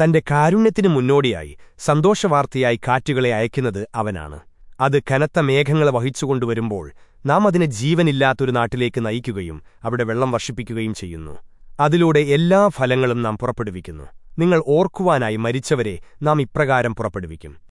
തന്റെ കാരുണ്യത്തിനു മുന്നോടിയായി സന്തോഷവാർത്തയായി കാറ്റുകളെ അയക്കുന്നത് അവനാണ്. അത് കനത്ത മേഘങ്ങളെ വഹിച്ചുകൊണ്ടുവരുമ്പോൾ നാം അതിനെ ജീവനില്ലാത്തൊരു നാട്ടിലേക്ക് നയിക്കുകയും അവിടെ വെള്ളം വർഷിപ്പിക്കുകയും ചെയ്യുന്നു. അതിലൂടെ എല്ലാ ഫലങ്ങളും നാം പുറപ്പെടുവിക്കുന്നു. നിങ്ങൾ ഓർക്കുവാനായി മരിച്ചവരെ നാം ഇപ്രകാരം പുറപ്പെടുവിക്കും.